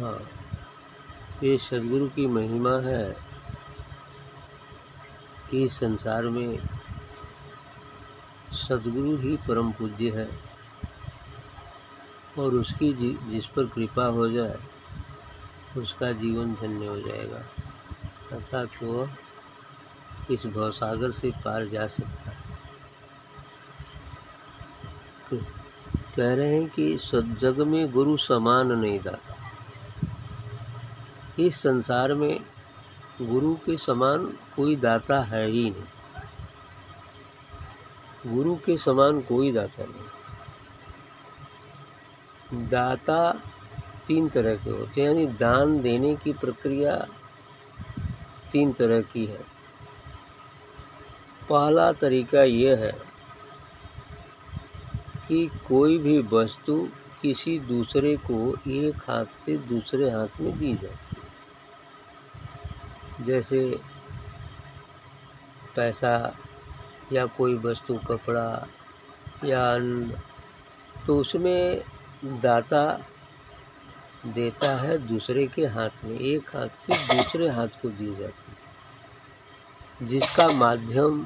हाँ ये सदगुरु की महिमा है कि संसार में सदगुरु ही परम पूज्य है और उसकी जिस पर कृपा हो जाए, उसका जीवन धन्य हो जाएगा। अर्थात वह इस भवसागर से पार जा सकता है। तो कह रहे हैं कि जग में गुरु समान नहीं दाता इस संसार में गुरु के समान कोई दाता है ही नहीं। गुरु के समान कोई दाता नहीं। दाता तीन तरह के होते हैं, यानी दान देने की प्रक्रिया तीन तरह की है। पहला तरीका यह है कि कोई भी वस्तु किसी दूसरे को एक हाथ से दूसरे हाथ में दी है। जैसे पैसा या कोई वस्तु, कपड़ा या अन्न तो उसमें दाता देता है दूसरे के हाथ में, एक हाथ से दूसरे हाथ को दी जाती है, जिसका माध्यम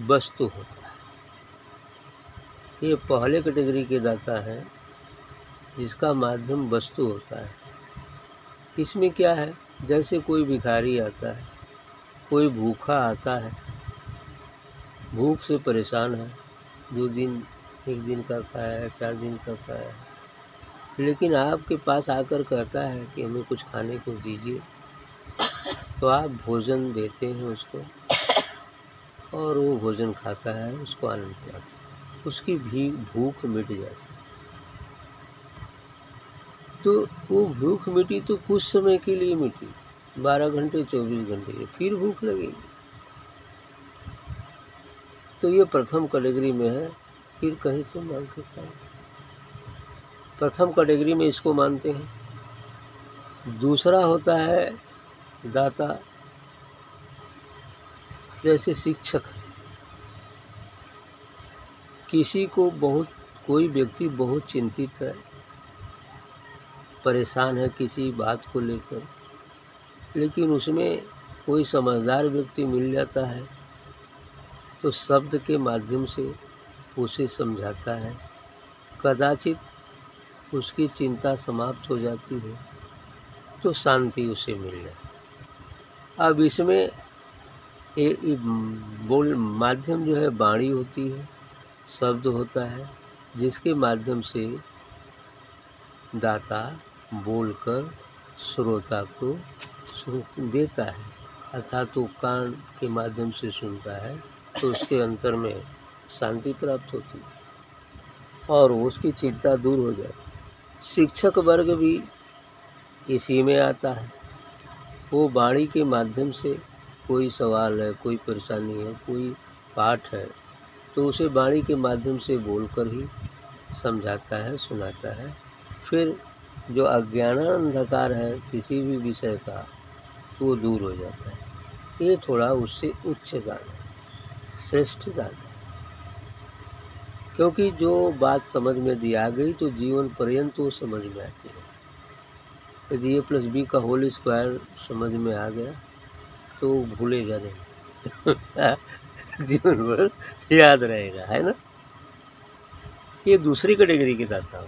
वस्तु होता है। ये पहले कैटेगरी के दाता है, जिसका माध्यम वस्तु होता है। इसमें क्या है? जैसे कोई भिखारी आता है, कोई भूखा आता है, भूख से परेशान है, दो दिन, एक दिन का खाया है, चार दिन का खाया है। लेकिन आपके पास आकर कहता है कि हमें कुछ खाने को दीजिए। तो आप भोजन देते हैं उसको, और वो भोजन खाता है, उसको आनंद आता है। उसकी भी भूख मिट जाती तो वो भूख मिटी तो कुछ समय के लिए मिटी। बारह घंटे, चौबीस घंटे फिर भूख लगेगी। तो ये प्रथम कैटेगरी में है, फिर कहीं से मांग सकता है। प्रथम कैटेगरी में इसको मानते हैं। दूसरा होता है दाता, जैसे शिक्षक। किसी को बहुत, कोई व्यक्ति बहुत चिंतित है परेशान है किसी बात को लेकर। लेकिन उसमें कोई समझदार व्यक्ति मिल जाता है तो शब्द के माध्यम से उसे समझाता है। कदाचित उसकी चिंता समाप्त हो जाती है तो शांति उसे मिल जाती अब इसमें ए, ए, बोल माध्यम जो है वाणी होती है शब्द होता है जिसके माध्यम से दाता बोलकर श्रोता को देता है, अर्थात वो कान के माध्यम से सुनता है तो उसके अंतर में शांति प्राप्त होती है और उसकी चिंता दूर हो जाए शिक्षक वर्ग भी इसी में आता है। वो वाणी के माध्यम से कोई सवाल है, कोई परेशानी है, कोई पाठ है तो उसे वाणी के माध्यम से बोलकर ही समझाता है, सुनाता है। फिर जो अज्ञान अंधकार है, किसी भी विषय का, वो दूर हो जाता है। ये थोड़ा उससे उच्च गान है, श्रेष्ठ गान है। क्योंकि जो बात समझ में दी आ गई तो जीवन पर्यंत वो समझ में आती है। यदि ए प्लस बी का होल स्क्वायर समझ में आ गया तो भूलेगा नहीं जीवन भर याद रहेगा, है ना? ये दूसरी कैटेगरी के दाता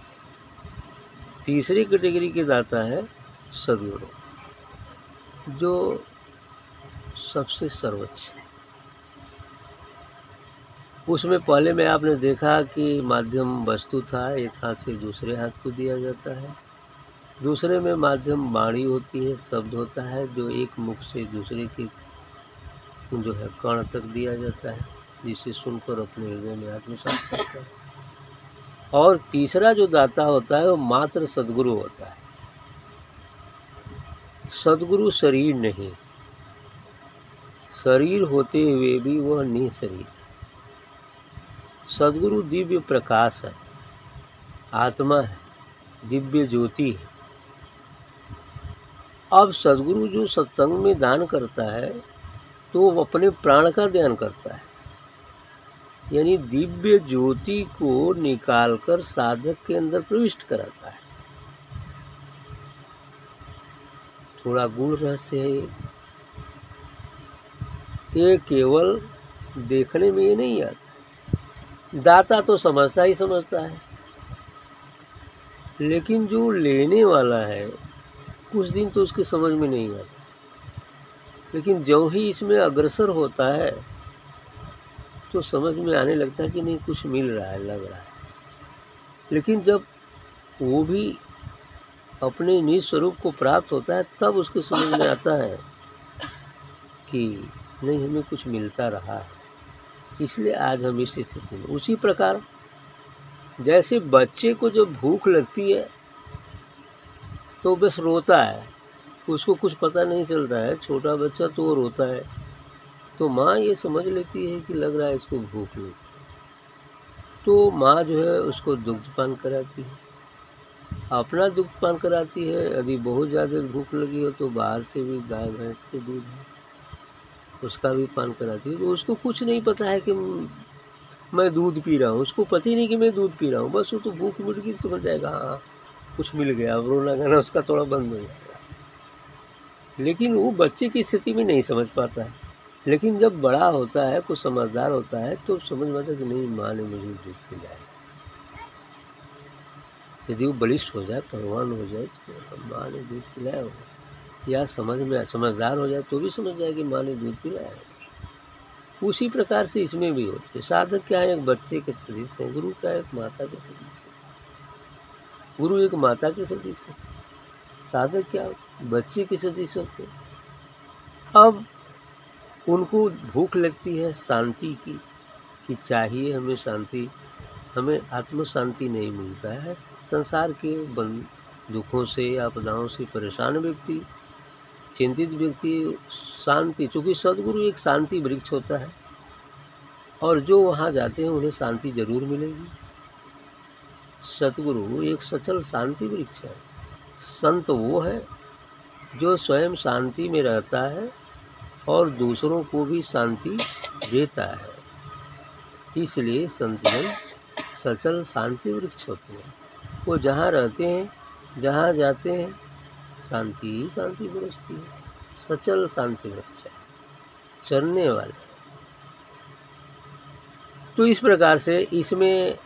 तीसरी कैटेगरी के दाता है सदगुरु, जो सबसे सर्वोच्च है। उसमें पहले में आपने देखा कि माध्यम वस्तु था, एक हाथ से दूसरे हाथ को दिया जाता है। दूसरे में माध्यम वाणी होती है, शब्द होता है, जो एक मुख से दूसरे के जो है कर्ण तक दिया जाता है, जिसे सुनकर अपने हृदय में आत्मसात करता है। और तीसरा जो दाता होता है, वो मात्र सदगुरु होता है। सदगुरु शरीर नहीं। शरीर होते हुए भी वह नहीं शरीर। सदगुरु दिव्य प्रकाश है, आत्मा है, दिव्य ज्योति है। अब सदगुरु जो सत्संग में दान करता है तो वो अपने प्राण का ध्यान करता है। यानी दिव्य ज्योति को निकालकर साधक के अंदर प्रविष्ट कराता है। थोड़ा गुण रहस्य है ये। केवल देखने में ये नहीं आता। दाता तो समझता ही समझता है। लेकिन जो लेने वाला है, कुछ दिन तो उसके समझ में नहीं आता। लेकिन जो ही इसमें अग्रसर होता है तो समझ में आने लगता है कि नहीं, कुछ मिल रहा है, लग रहा है। लेकिन जब वो भी अपने निज स्वरूप को प्राप्त होता है, तब उसके समझ में आता है कि नहीं, हमें कुछ मिलता रहा है। इसलिए आज हम इस स्थिति में। उसी प्रकार, जैसे बच्चे को जब भूख लगती है तो बस रोता है। उसको कुछ पता नहीं चलता है। छोटा बच्चा तो रोता है। तो माँ ये समझ लेती है कि लग रहा है इसको भूख लगी। तो माँ जो है उसको दुग्धपान कराती है। अपना दुग्धपान कराती है। यदि बहुत ज़्यादा भूख लगी हो तो बाहर से भी गाय, भैंस के दूध है। उसका भी पान कराती है। तो उसको कुछ नहीं पता है कि मैं दूध पी रहा हूँ। उसको पता ही नहीं कि मैं दूध पी रहा हूँ। बस वो तो भूख मिट गई समझ जाएगा हाँ कुछ मिल गया। अब रोना गाना उसका थोड़ा बंद हो जाएगा। लेकिन वो बच्चे की स्थिति में नहीं समझ पाता है। लेकिन जब बड़ा होता है, कुछ समझदार होता है तो समझ में आता है कि नहीं, माँ ने मुझे दूध पिलाया यदि वो बलिष्ठ हो जाए पहलवान हो जाए तो माँ ने दूध पिलाया होगा या समझ में, समझदार हो जाए तो भी समझ जाए कि माँ ने दूध पिलाया है। उसी प्रकार से इसमें भी होते साधक क्या है? एक बच्चे के सदस्य हैं। गुरु क्या एक माता के सदस्य गुरु एक माता के सदस्य साधक क्या? बच्चे के सदस्य होते अब उनको भूख लगती है शांति की, कि चाहिए हमें शांति। हमें आत्म शांति नहीं मिलता है। संसार के बंद दुखों से, आपदाओं से परेशान व्यक्ति, चिंतित व्यक्ति शांति, चूँकि सदगुरु एक शांति वृक्ष होता है, और जो वहाँ जाते हैं उन्हें शांति ज़रूर मिलेगी। सतगुरु एक सचल शांति वृक्ष है। संत वो है जो स्वयं शांति में रहता है और दूसरों को भी शांति देता है। इसलिए संतजन सचल शांति वृक्ष होते हैं। वो जहाँ रहते हैं, जहाँ जाते हैं, शांति ही शांति बरसती है। सचल शांति वृक्ष है। चरने वाले। तो इस प्रकार से इसमें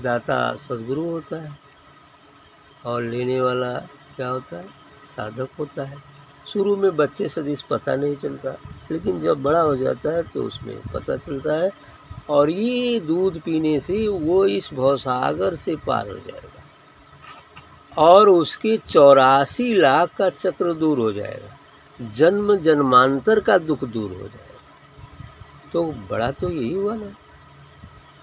दाता सदगुरु होता है और लेने वाला क्या होता है? साधक होता है। शुरू में बच्चे सदिश पता नहीं चलता, लेकिन जब बड़ा हो जाता है तो उसमें पता चलता है और ये दूध पीने से वो इस भौसागर से पार हो जाएगा और उसके चौरासी लाख का चक्र दूर हो जाएगा, जन्म जन्मांतर का दुख दूर हो जाएगा। तो बड़ा तो यही हुआ ना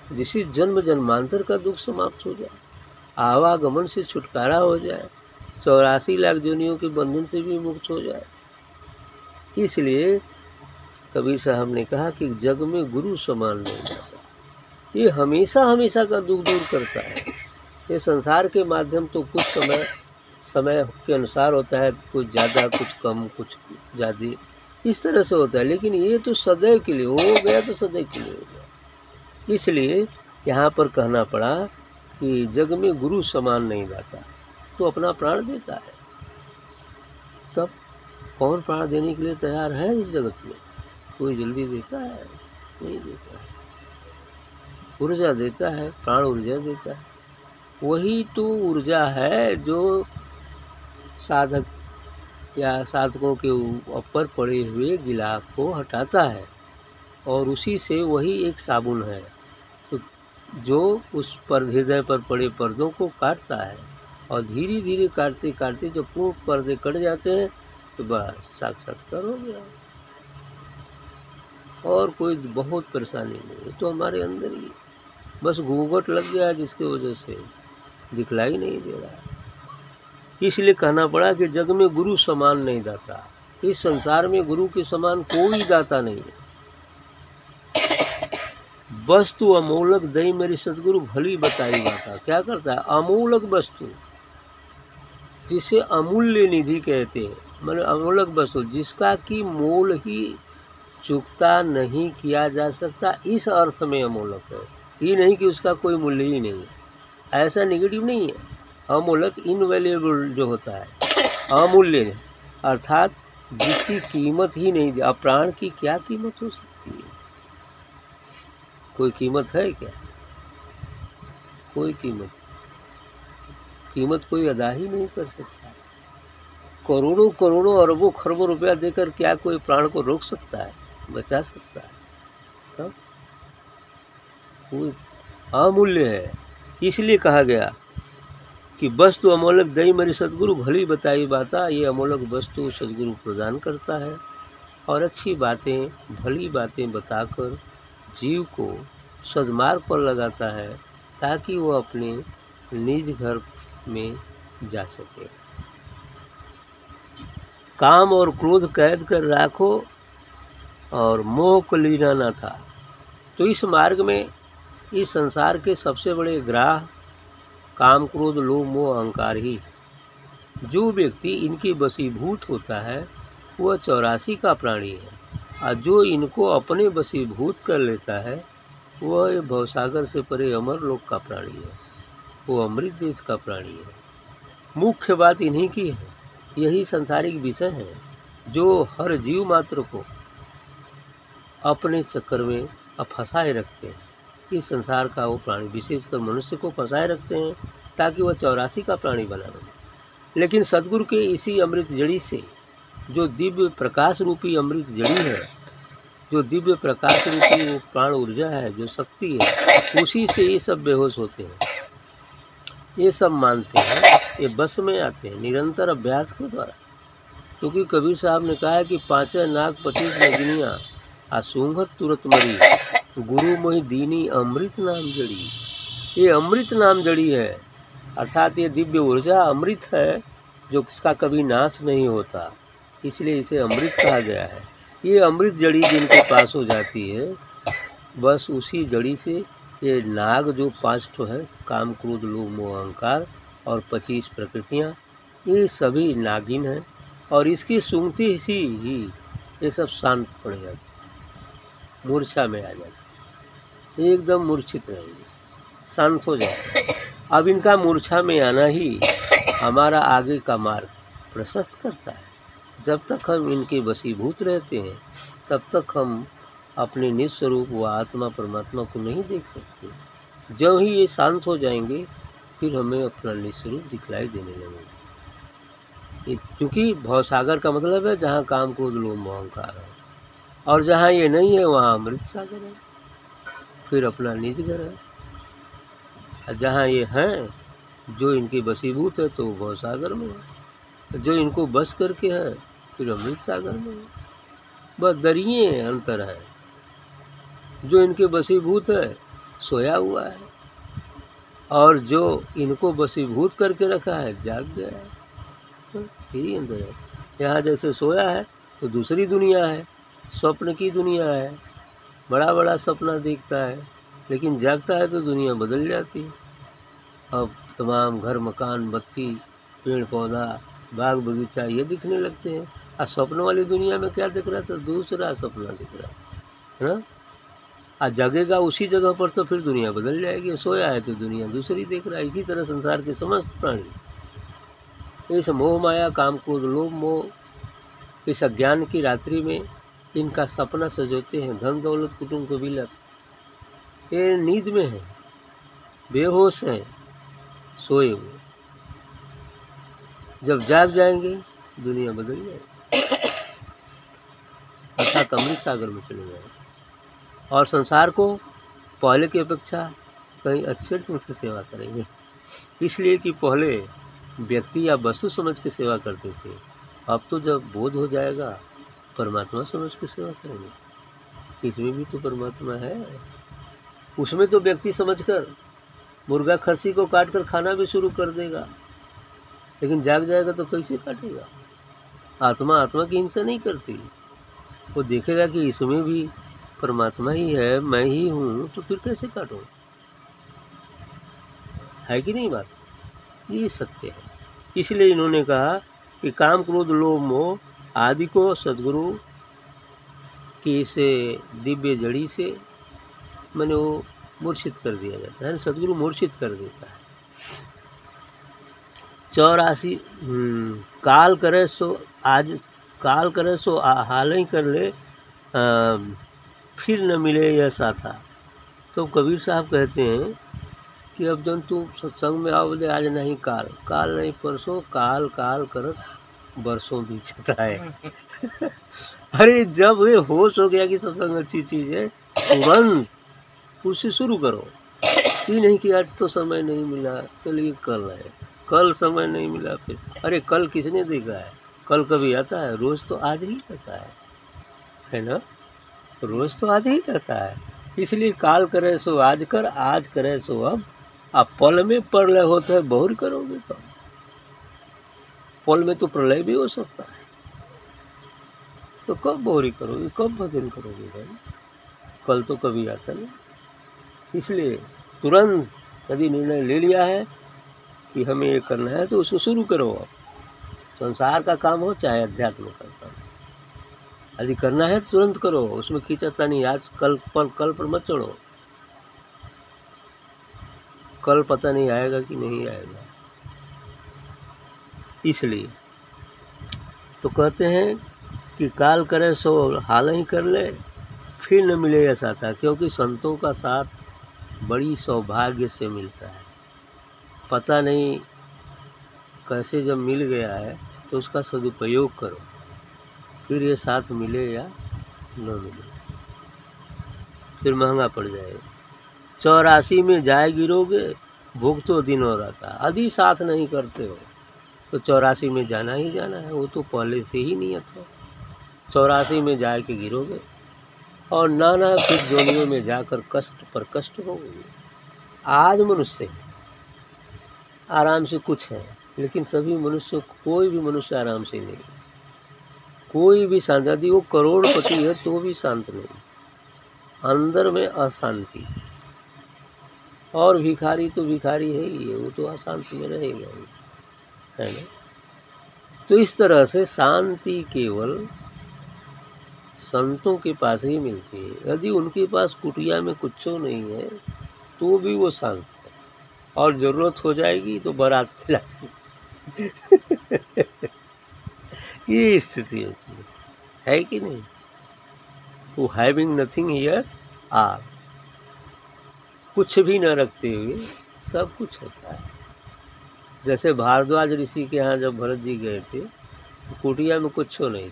जिसे जन्म जन्मांतर का दुख समाप्त हो जाए, आवागमन से छुटकारा हो जाए चौरासी लाख जोनियों के बंधन से भी मुक्त हो जाए। इसलिए कबीर साहब ने कहा कि जग में गुरु समान नहीं ये हमेशा हमेशा का दुख दूर करता है। ये संसार के माध्यम तो कुछ समय समय के अनुसार होता है, कुछ ज़्यादा, कुछ कम, कुछ ज़्यादा। इस तरह से होता है, लेकिन ये तो सदैव के लिए, हो गया तो सदैव के लिए हो गया। इसलिए यहाँ पर कहना पड़ा कि जग में गुरु समान नहीं जाता तो अपना प्राण देता है। तब कौन प्राण देने के लिए तैयार है इस जगत में? कोई जल्दी देता है, नहीं देता है। ऊर्जा देता है, प्राण ऊर्जा देता है। वही तो ऊर्जा है जो साधक या साधकों के ऊपर पड़े हुए गिलाफ को हटाता है, और उसी से वही एक साबुन है तो जो उस पर, हृदय पर पड़े पर्दों को काटता है। और धीरे धीरे काटते काटते जब पूर्ण पर्दे कट जाते हैं तो बस साक्षात्कार हो गया। और कोई बहुत परेशानी नहीं तो हमारे अंदर ही। बस घूंघट लग गया जिसकी वजह से, दिखलाई नहीं दे रहा। इसलिए कहना पड़ा कि जग में गुरु समान नहीं दाता। इस संसार में गुरु के समान कोई दाता नहीं है। वस्तु अमूलक दई मेरी सदगुरु भली बताई बाता क्या करता है? अमूलक वस्तु। जिसे अमूल्य निधि कहते हैं मतलब अमूलक वस्तु, जिसका कि मोल ही चुकता नहीं किया जा सकता, इस अर्थ में अमूलक है। ये नहीं कि उसका कोई मूल्य ही नहीं है। ऐसा निगेटिव नहीं है। अमूलक इनवेल्यूबल जो होता है, अमूल्य अर्थात जिसकी कीमत ही नहीं, अब प्राण की क्या कीमत हो सकती है? कोई कीमत है क्या? कोई कीमत कीमत कोई अदा ही नहीं कर सकता। करोड़ों करोड़ों अरबों खरबों रुपया देकर क्या कोई प्राण को रोक सकता है, बचा सकता है? तब? कोई अमूल्य है। इसलिए कहा गया कि वस्तु अमोलक दई मेरी सदगुरु भली बताई बाता, ये अमोलक वस्तु सदगुरु प्रदान करता है। और अच्छी बातें, भली बातें बताकर जीव को सदमार्ग पर लगाता है, ताकि वो अपने निज घर में जा सके। काम और क्रोध कैद कर राखो और मोह को लीना न था। तो इस मार्ग में, इस संसार के सबसे बड़े ग्राह, काम क्रोध, लोभ, मोह, अहंकार ही। जो व्यक्ति इनकी बसीभूत होता है, वह चौरासी का प्राणी है। और जो इनको अपने बसीभूत कर लेता है, वह भवसागर से परे अमर लोक का प्राणी है। वो अमृत देश का प्राणी है। मुख्य बात इन्हीं की है। यही संसारिक विषय है, जो हर जीव मात्र को अपने चक्कर में फंसाए रखते हैं। इस संसार का वो प्राणी, विशेषकर मनुष्य को फंसाए रखते हैं, ताकि वह चौरासी का प्राणी बना रहे। लेकिन सदगुरु के इसी अमृत जड़ी से, जो दिव्य प्रकाश रूपी अमृत जड़ी है, जो दिव्य प्रकाश रूपी प्राण ऊर्जा है, जो शक्ति है, उसी से ये सब बेहोश होते हैं। ये सब मानते हैं, ये बस में आते हैं, निरंतर अभ्यास के द्वारा। क्योंकि कबीर साहब ने कहा है कि पाँचें नाग पच्चीस नगनियाँ आसूंघत तुरंत मरी, गुरु मोहि दीनी अमृत नाम जड़ी। ये अमृत नाम जड़ी है, अर्थात ये दिव्य ऊर्जा अमृत है, जो किसका कभी नाश नहीं होता, इसलिए इसे अमृत कहा गया है। ये अमृत जड़ी जिनके पास हो जाती है, बस उसी जड़ी से ये नाग जो पाँच ठो है काम क्रोध लोभ, मोह, अहंकार और पच्चीस प्रकृतियाँ, ये सभी नागिन हैं और इसकी सुनती सी ही, ये सब शांत पड़ जाती मूर्छा में आ जाती एकदम मूर्छित रहेंगे। शांत हो जाए। अब इनका मूर्छा में आना ही हमारा आगे का मार्ग प्रशस्त करता है। जब तक हम इनके वसीभूत रहते हैं, तब तक हम अपने निस्वरूप व आत्मा परमात्मा को नहीं देख सकते। जब ही ये शांत हो जाएँगे, फिर हमें अपना निस्वरूप दिखलाई देने लगेंगे। क्योंकि भवसागर का मतलब है जहाँ काम क्रोध लोम अहंकार है। और जहाँ ये नहीं है, वहाँ अमृत सागर है। फिर अपना निज घर है। और जहाँ ये हैं, जो इनके बसीभूत है तो वो सागर में है। जो इनको बस करके है, फिर अमृत सागर में है। बस दरिए अंतर है। जो इनके बसीभूत है, सोया हुआ है। और जो इनको बसीभूत करके रखा है, जाग गया है। यही अंदर है। यहाँ जैसे सोया है तो दूसरी दुनिया है। स्वप्न की दुनिया है। बड़ा बड़ा सपना देखता है। लेकिन जागता है तो दुनिया बदल जाती है। अब तमाम घर, मकान, बत्ती पेड़ पौधा बाग बगीचा ये दिखने लगते हैं। और स्वप्न वाली दुनिया में क्या दिख रहा था? दूसरा सपना दिख रहा है ना? आ, जगेगा उसी जगह पर तो फिर दुनिया बदल जाएगी। सोया है तो दुनिया दूसरी देख रहा है। इसी तरह संसार के समस्त प्राणी। इस मोह माया, काम क्रोध, लोभ, मोह, इस अज्ञान की रात्रि में इनका सपना सजोते हैं। धन, दौलत, कुटुंब कबीला ये नींद में है। बेहोश है। सोए हुए। जब जाग जाएँगे, दुनिया बदल जाएगी। अर्थात अमृत सागर में चले जाएँगे। और संसार को पहले की अपेक्षा कहीं अच्छे ढंग से सेवा करेंगे। इसलिए कि पहले व्यक्ति या वस्तु समझ के सेवा करते थे, अब तो जब बोध हो जाएगा, परमात्मा समझ के सेवा करेंगे। इसमें भी तो परमात्मा है। उसमें तो व्यक्ति समझकर मुर्गा खस्सी को काट कर खाना भी शुरू कर देगा। लेकिन जाग जाएगा तो कैसे काटेगा? आत्मा आत्मा की हिंसा नहीं करती। वो देखेगा कि इसमें भी परमात्मा ही है मैं ही हूँ तो फिर कैसे काटूँ? है कि नहीं बात? ये सत्य है। इसलिए इन्होंने कहा कि काम क्रोध लोभ मोह आदि को सदगुरु की इस दिव्य जड़ी से मैंने वो मूर्छित कर दिया जाता है। सदगुरु मूर्छित कर देता है। चौरासी हम्म, काल करे सो आज काल करे सो हाल ही कर ले आ, फिर न मिले यह साथा। तो कबीर साहब कहते हैं कि अब जब तू सत्संग में आओ बोले, आज नहीं काल। काल नहीं, परसों काल काल कर बरसों बीतता है। अरे जब ये होश हो गया कि सत्संग अच्छी चीज़ है, तुरंत उससे शुरू करो। ये नहीं कि आज तो समय नहीं मिला चलिए कल है। कल समय नहीं मिला फिर। अरे कल किसने देखा है? कल कभी आता है, रोज़ तो आज ही आता है। है ना? रोज़ तो आज ही करता है। इसलिए काल करे सो, आज कर, आज करे सो, अब आप पल में प्रलय होता है बहुर करोगे तो। पल में तो प्रलय भी हो सकता है। तो कब बोरी करोगे, कब भजन करोगे भाई? कल तो कभी आता नहीं। इसलिए तुरंत यदि निर्णय ले लिया है कि हमें ये करना है तो उसको शुरू करो अब संसार का काम हो, चाहे अध्यात्म का काम यदि करना है, तुरंत करो। उसमें खींचता नहीं आज कल पर कल पर मत चढ़ो। कल पता नहीं आएगा कि नहीं आएगा। इसलिए तो कहते हैं कि काल करे सो हाल ही कर ले, फिर न मिले ऐसा था, क्योंकि संतों का साथ बड़ी सौभाग्य से मिलता है। पता नहीं कैसे जब मिल गया है तो उसका सदुपयोग करो। फिर ये साथ मिले या न मिले, फिर महँगा पड़ जाएगा चौरासी में जाए गिरोगे भूख तो दिन हो रहता यदि साथ नहीं करते हो तो चौरासी में जाना ही जाना है, वो तो पहले से ही नियत है। चौरासी में जाए के गिरोगे, और नाना फिर जोनियों में जाकर कष्ट पर कष्ट होंगे। आज मनुष्य आराम से कुछ है, लेकिन सभी मनुष्य, कोई भी मनुष्य आराम से नहीं। कोई भी शांत यदि वो करोड़पति है तो भी शांत नहीं। अंदर में अशांति। और भिखारी तो भिखारी है ही है वो तो अशांति में रहेगा ही, है ना? तो इस तरह से शांति केवल संतों के पास ही मिलती है। यदि उनके पास कुटिया में कुछ नहीं है तो भी वो शांत है। और ज़रूरत हो जाएगी तो बारात खिलाती ये स्थिति होती है। है कि नहीं? वो हैविंग नथिंग हियर आर कुछ भी न रखते हुए सब कुछ होता है। जैसे भारद्वाज ऋषि के यहाँ जब भरत जी गए थे तो कुटिया में कुछ नहीं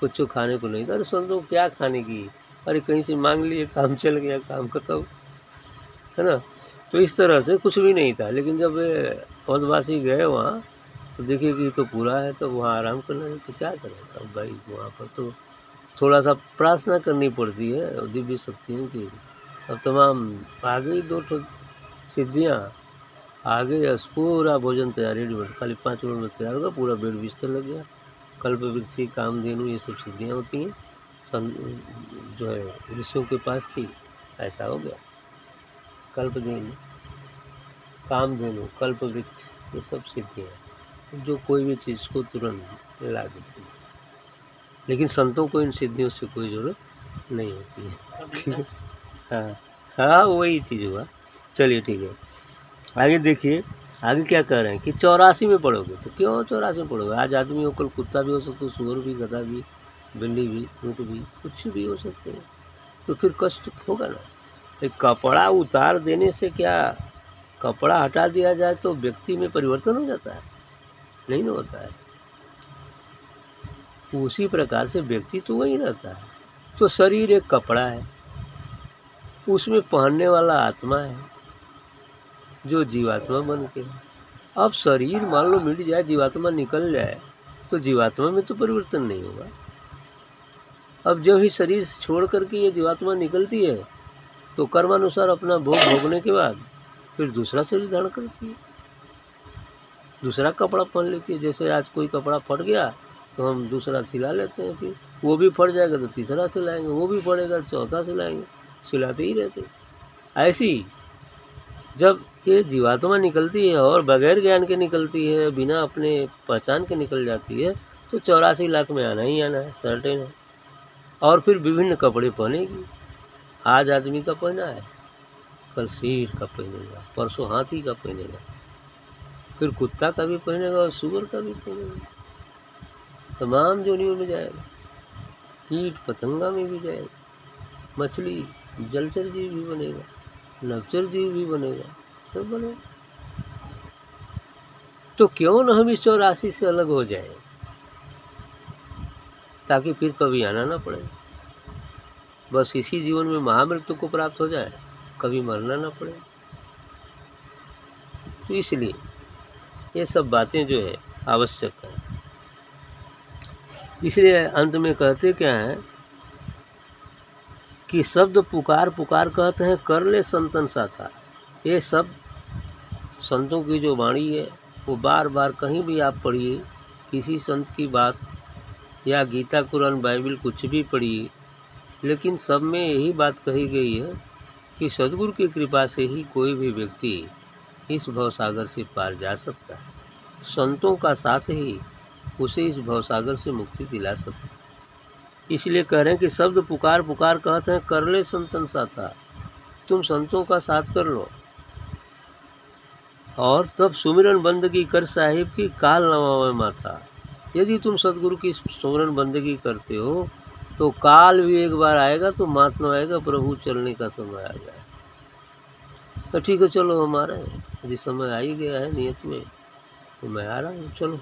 कुछ खाने को नहीं था। अरे सुन दो क्या खाने की? अरे कहीं से मांग लिए, काम चल गया, काम खत्म। है ना? तो इस तरह से कुछ भी नहीं था। लेकिन जब पौधवासी गए वहाँ तो देखिए कि तो पूरा है तो वहाँ आराम करना है तो क्या करें? अब भाई वहाँ पर तो थोड़ा सा प्रार्थना करनी पड़ती है दिव्य शक्तियों की अब तमाम आ गई दो सिद्धियाँ आ गई पूरा भोजन तैयार रेडी खाली पाँच मिनट में तैयार होगा पूरा बेड बिस्तर लग गया। कल्प वृक्षी कामधेनु, ये सब सिद्धियाँ होती हैं सं जो है, ऋषियों के पास थी, ऐसा हो गया। कल्पधेनु, कामधेनु कल्प वृक्ष ये सब सिद्धियाँ। जो कोई भी चीज़ को तुरंत ला देती है। लेकिन संतों को इन सिद्धियों से कोई ज़रूरत नहीं होती है। ठीक है? हाँ। हाँ वही चीज़ हुआ। चलिए ठीक है। आगे देखिए आगे क्या कह रहे हैं कि चौरासी में पढ़ोगे तो क्यों चौरासी में पढ़ोगे? आज आदमी हो कल कुत्ता भी हो सकता है सुअर भी गधा भी बिल्ली भी ऊँट भी कुछ भी हो सकते हैं। तो फिर कष्ट होगा ना। एक कपड़ा उतार देने से क्या कपड़ा हटा दिया जाए तो व्यक्ति में परिवर्तन हो जाता है? नहीं ना होता है। उसी प्रकार से व्यक्ति तो वही रहता है। तो शरीर एक कपड़ा है। उसमें पहनने वाला आत्मा है, जो जीवात्मा बन के। अब शरीर मान लो मिट जाए, जीवात्मा निकल जाए तो जीवात्मा में तो परिवर्तन नहीं होगा। अब जब ही शरीर छोड़ करके ये जीवात्मा निकलती है तो कर्मानुसार अपना भोग भोगने के बाद फिर दूसरा शरीर धारण करती है। दूसरा कपड़ा पहन लेती है। जैसे आज कोई कपड़ा फट गया तो हम दूसरा सिला लेते हैं फिर। वो भी फट जाएगा तो तीसरा सिलाएँगे, वो भी फटेगा तो चौथा सिलाएँगे। सिलाते ही रहते ऐसी जब ये जीवात्मा निकलती है और बगैर ज्ञान के निकलती है, बिना अपने पहचान के निकल जाती है तो चौरासी लाख में आना ही आना है सर्टेन है। और फिर विभिन्न कपड़े पहनेगी। आज आदमी का पहना है, कल शेर का पहनेगा, परसों हाथी का पहनेगा। फिर कुत्ता का भी पहनेगा और सुअर का भी पहनेगा। तमाम जोनियों में जाएगा। कीट पतंगा में भी जाएगा। मछली जलचर जीव भी बनेगा। नवचर जीव भी बनेगा। सब बनेगा। तो क्यों न हम इस चौरासी से अलग हो जाए? ताकि फिर कभी आना ना पड़े। बस इसी जीवन में महामृत्यु को प्राप्त हो जाए। कभी मरना ना पड़े। तो इसलिए ये सब बातें जो है, आवश्यक है। इसलिए अंत में कहते क्या है कि शब्द पुकार पुकार कहते हैं, कर ले संतन साथा। ये सब संतों की जो वाणी है, वो बार बार कहीं भी आप पढ़िए, किसी संत की बात या गीता, कुरान, बाइबल कुछ भी पढ़िए, लेकिन सब में यही बात कही गई है कि सदगुरु की कृपा से ही कोई भी व्यक्ति इस भवसागर से पार जा सकता है। संतों का साथ ही उसे इस भवसागर से मुक्ति दिला सकता है। इसलिए कह रहे हैं कि शब्द पुकार पुकार कहते हैं, कर ले संतन साथा तुम संतों का साथ कर लो। और तब सुमिरन बंदगी कर साहिब की काल नवावे माता। यदि तुम सदगुरु की सुमिरन बंदगी करते हो तो काल भी एक बार आएगा तो मात न आएगा, प्रभु चलने का समय आ जाए। तो ठीक है, चलो हमारा यदि समय आ ही गया है नियत में। तो मैं आ रहा हूँ, चलो।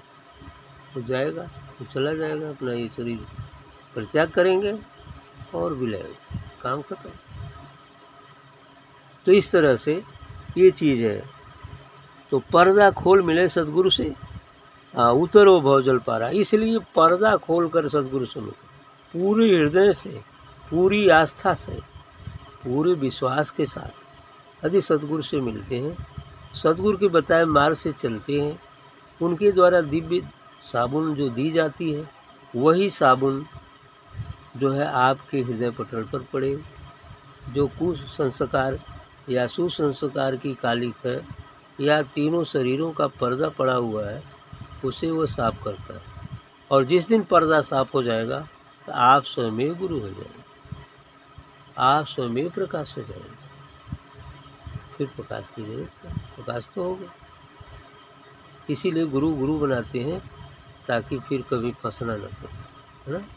तो जाएगा तो चला जाएगा, अपना ये शरीर परित्याग करेंगे और भी लगेगा काम खत्म। तो इस तरह से ये चीज़ है। तो पर्दा खोल मिले सदगुरु से हाँ उतरो भवजल पारा इसलिए पर्दा खोल कर सदगुरु सुनो। पूरे हृदय से, पूरी आस्था से, पूरे विश्वास के साथ यदि सदगुरु से मिलते हैं सदगुरु के बताए मार्ग से चलते हैं। उनके द्वारा दिव्य साबुन जो दी जाती है, वही साबुन जो है आपके हृदय पटल पर पड़े। जो कुसंस्कार या सुसंस्कार की कालिक है, या तीनों शरीरों का पर्दा पड़ा हुआ है, उसे वह साफ़ करता है। और जिस दिन पर्दा साफ़ हो जाएगा तो आप स्वयं गुरु हो जाएँगे। आप स्वयं प्रकाश हो जाएँगे। फिर प्रकाश की ज़रूरत प्रकाश तो होगा इसीलिए गुरु गुरु बनाते हैं ताकि फिर कभी फंसना न पड़े, है ना?